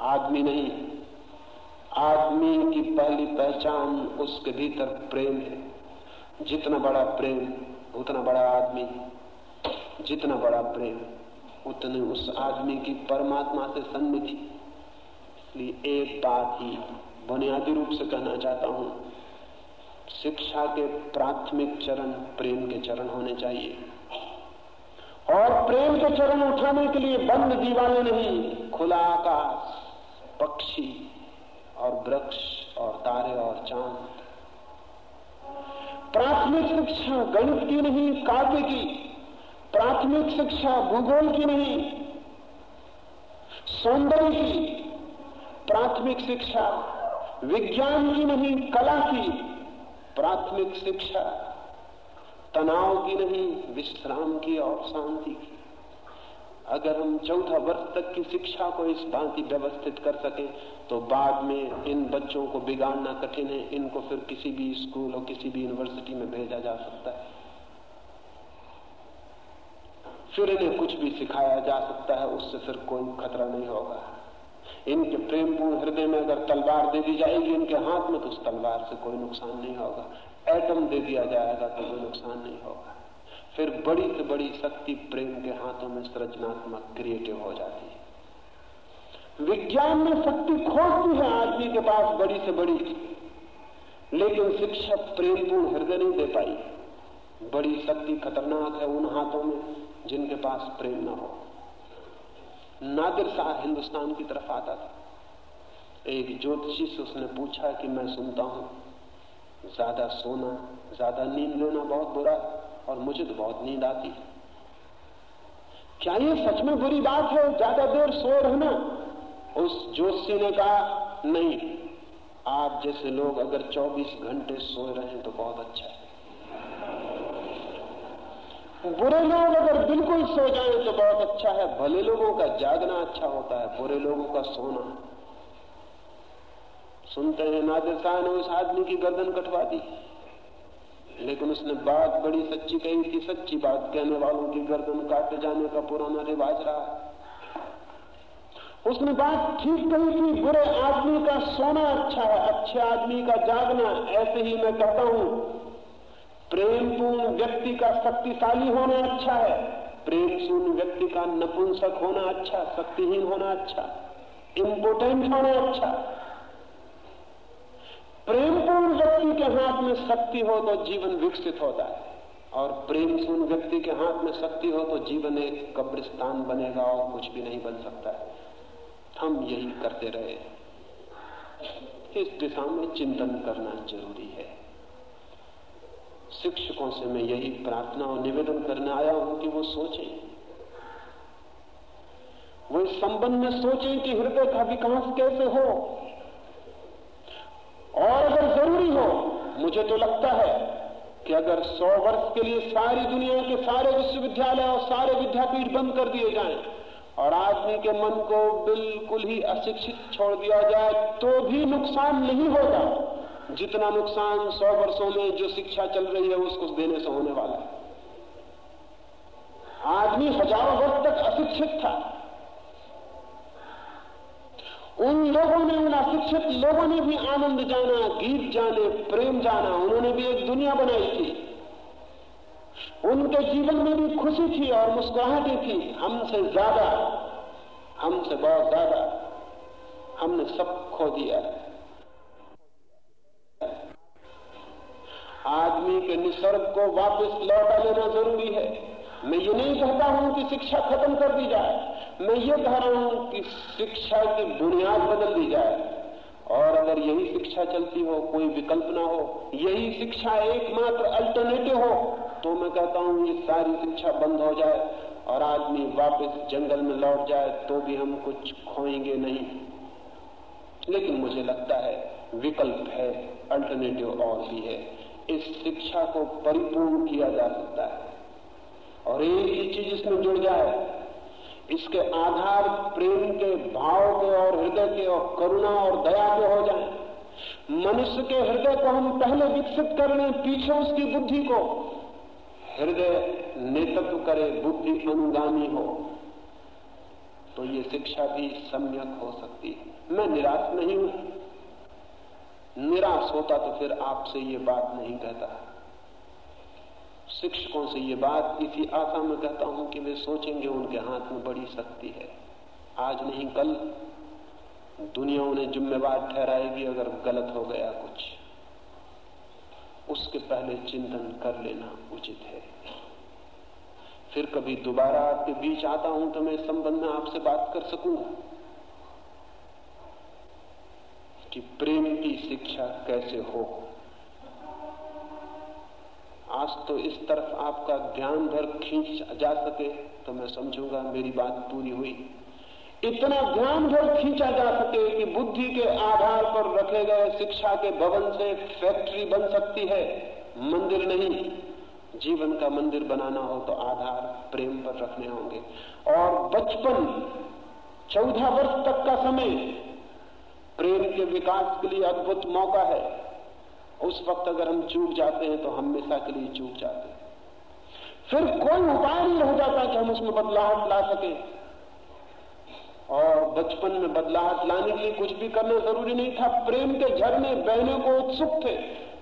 आदमी नहीं, आदमी की पहली पहचान उसके भीतर प्रेम है। जितना बड़ा प्रेम, उतना बड़ा आदमी जितना बड़ा प्रेम, उतने उस आदमी की परमात्मा से सन्निधि। इसलिए एक बात ही बुनियादी रूप से कहना चाहता हूँ, शिक्षा के प्राथमिक चरण प्रेम के चरण होने चाहिए। और प्रेम के चरण उठाने के लिए बंद दीवाने नहीं, खुला आकाश, पक्षी और वृक्ष और तारे और चाँद। प्राथमिक शिक्षा गणित की नहीं, काव्य की। प्राथमिक शिक्षा भूगोल की नहीं, सौंदर्य की, प्राथमिक शिक्षा विज्ञान की नहीं, कला की, प्राथमिक शिक्षा तनाव की नहीं, विश्राम की और शांति की। अगर हम चौथा वर्ष तक की शिक्षा को इस भांति व्यवस्थित कर सके तो बाद में इन बच्चों को बिगाड़ना कठिन है, इनको फिर किसी भी स्कूल और किसी भी यूनिवर्सिटी में भेजा जा सकता है। फिर इन्हें कुछ भी सिखाया जा सकता है, उससे फिर कोई खतरा नहीं होगा। इनके प्रेमपूर्ण हृदय में अगर तलवार दे दी जाएगी, इनके हाथ में तो उस तलवार से कोई नुकसान नहीं होगा। एटम दे दिया जाएगा तो कोई नुकसान नहीं होगा। फिर बड़ी से बड़ी शक्ति प्रेम के हाथों में सृजनात्मक क्रिएटिव हो जाती है। विज्ञान में शक्ति खोजती है आदमी के पास बड़ी से बड़ी। लेकिन शिक्षा प्रेमपूर्ण हृदय नहीं दे पाई। बड़ी शक्ति खतरनाक है उन हाथों में। जिनके पास प्रेम ना हो। नादिर शाह हिंदुस्तान की तरफ़ आता था। एक ज्योतिषी से उसने पूछा कि मैं सुनता हूँ, ज़्यादा सोना, ज़्यादा नींद लेना बहुत बुरा है और मुझे तो बहुत नींद आती है। क्या ये सच में बुरी बात है? ज़्यादा देर सो रहना। उस जोशी ने कहा, नहीं, आप जैसे लोग अगर 24 घंटे सो रहे हैं तो बहुत अच्छा है। बुरे लोग अगर बिल्कुल सो जाए तो बहुत अच्छा है। भले लोगों का जागना अच्छा होता है, बुरे लोगों का सोना। सुनते हैं नादिर शाह ने उस आदमी की गर्दन कटवा दी। लेकिन उसने बात बड़ी सच्ची कही थी सच्ची बात कहने वालों की गर्दन काटे जाने का पुराना रिवाज रहा। उसने बात ठीक कही थी बुरे आदमी का सोना अच्छा है, अच्छे आदमी का जागना। ऐसे ही मैं कहता हूँ प्रेमपूर्ण व्यक्ति का शक्तिशाली होना अच्छा है। प्रेम व्यक्ति का नपुंसक होना अच्छा शक्तिहीन होना अच्छा इम्पोर्टेंट होना अच्छा। प्रेमपूर्ण व्यक्ति के हाथ में शक्ति हो तो जीवन विकसित होता है। और प्रेम शून्य व्यक्ति के हाथ में शक्ति हो तो जीवन एक कब्रिस्तान बनेगा और कुछ भी नहीं बन सकता है। हम यही करते रहे। इस दिशा में चिंतन करना ज़रूरी है। शिक्षकों से मैं यही प्रार्थना और निवेदन करने आया हूँ कि वो सोचें। वो इस संबंध में सोचें कि हृदय का विकास कैसे हो। और अगर ज़रूरी हो, मुझे तो लगता है कि अगर सौ वर्ष के लिए सारी दुनिया के सारे विश्वविद्यालय और सारे विद्यापीठ बंद कर दिए जाएँ, और आदमी के मन को बिल्कुल ही अशिक्षित छोड़ दिया जाए तो भी नुकसान नहीं होगा। जितना नुकसान सौ वर्षों में जो शिक्षा चल रही है, उसको देने से होने वाला है। आदमी हज़ारों वर्ष तक अशिक्षित था। उन लोगों ने उन अशिक्षित लोगों ने भी आनंद जाना, गीत जाने, प्रेम जाना, उन्होंने भी एक दुनिया बनाई थी। उनके जीवन में भी खुशी थी और मुस्कुराहटें थी। हमसे ज़्यादा, हमसे बहुत ज़्यादा हमने सब खो दिया आदमी के निसर्ग को वापस लौटा लेना ज़रूरी है। मैं ये नहीं कहता हूँ कि शिक्षा खत्म कर दी जाए। मैं ये कह रहा हूँ कि शिक्षा की बुनियाद बदल दी जाए। और अगर यही शिक्षा चलती हो, कोई विकल्प ना हो, यही शिक्षा एकमात्र अल्टरनेटिव हो तो मैं कहता हूँ ये सारी शिक्षा बंद हो जाए और आदमी वापस जंगल में लौट जाए तो भी हम कुछ खोएँगे नहीं। लेकिन मुझे लगता है विकल्प है, अल्टरनेटिव और भी है। इस शिक्षा को परिपूर्ण किया जा सकता है। और एक ही चीज़ इसमें जुड़ जाए, इसके आधार प्रेम के भाव के और हृदय के और करुणा और दया के हो जाए। मनुष्य के हृदय को हम पहले विकसित कर लें पीछे उसकी बुद्धि को। हृदय नेतृत्व करे, बुद्धि अनुगामी हो। तो ये शिक्षा भी सम्यक हो सकती है। मैं निराश नहीं हूँ। निराश होता तो फिर आपसे ये बात नहीं कहता। शिक्षकों से ये बात इसी आशा में कहता हूँ कि वे सोचेंगे उनके हाथ में बड़ी शक्ति है। आज नहीं, कल दुनिया उन्हें जिम्मेवार ठहराएगी अगर गलत हो गया कुछ। उसके पहले चिंतन कर लेना उचित है। फिर कभी दोबारा आपके बीच आता हूँ तो मैं इस संबंध में आपसे बात कर सकूँगा। कि प्रेम की शिक्षा कैसे हो? आज तो इस तरफ़ आपका ध्यान भर खींच जा सके तो मैं समझूँगा मेरी बात पूरी हुई। इतना ध्यान भर खींचा जा सके कि बुद्धि के आधार पर रखे गए शिक्षा के भवन से फैक्ट्री बन सकती है। मंदिर नहीं, जीवन का मंदिर बनाना हो तो आधार प्रेम पर रखने होंगे। और बचपन, चौदह वर्ष तक का समय प्रेम के विकास के लिए अद्भुत मौका है। उस वक्त अगर हम चूक जाते हैं तो हमेशा के लिए चूक जाते हैं। फिर कोई उपाय नहीं रह जाता कि हम उसमें बदलाव ला सके। और बचपन में बदलाव लाने के लिए कुछ भी करना ज़रूरी नहीं था। प्रेम के झरने बहने को उत्सुक थे।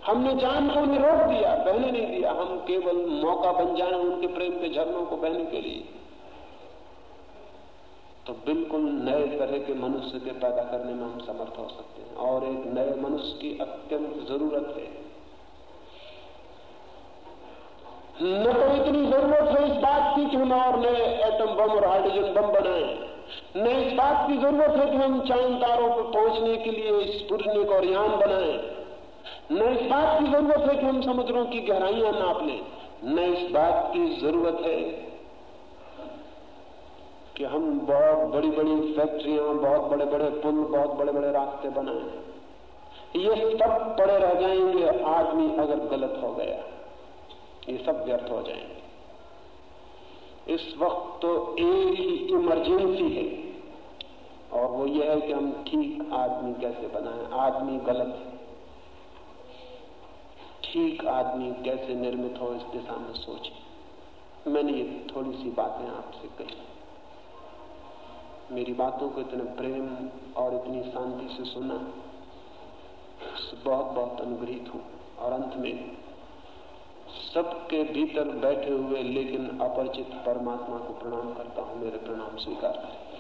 हमने जान को उन्हें रोक दिया, बहने नहीं दिया। हम केवल मौका बन जाए उनके प्रेम के झरनों को बहने के लिए। तो बिल्कुल नए तरह के मनुष्य के पैदा करने में हम समर्थ हो सकते हैं। और एक नए मनुष्य की अत्यंत ज़रूरत है। न तो इतनी ज़रूरत है इस बात की कि हम और नए एटम बम और हाइड्रोजन बम बनाए। न इस बात की ज़रूरत है कि हम चाँद तारों पर पहुँचने के लिए स्पुटनिक और यान बनाए। न इस बात की ज़रूरत है कि हम समुद्रों की गहराइयाँ नाप लें। न इस बात की ज़रूरत है कि हम बहुत बड़ी बड़ी फैक्ट्रियाँ बहुत बड़े बड़े पुल, बहुत बड़े बड़े रास्ते बनाए ये सब पड़े रह जाएँगे, आदमी अगर गलत हो गया, ये सब व्यर्थ हो जाएँगे। इस वक्त तो एक ही इमरजेंसी है, और वो ये है कि हम ठीक आदमी कैसे बनाएँ, आदमी गलत है। ठीक आदमी कैसे निर्मित हो, इस दिशा में सोचे। मैंने ये थोड़ी सी बातें आपसे कही। मेरी बातों को इतने प्रेम और इतनी शांति से सुना बहुत बहुत अनुग्रहित हूँ। और अंत में, सबके भीतर बैठे हुए लेकिन अपरिचित परमात्मा को प्रणाम करता हूँ, मेरे प्रणाम स्वीकार करें।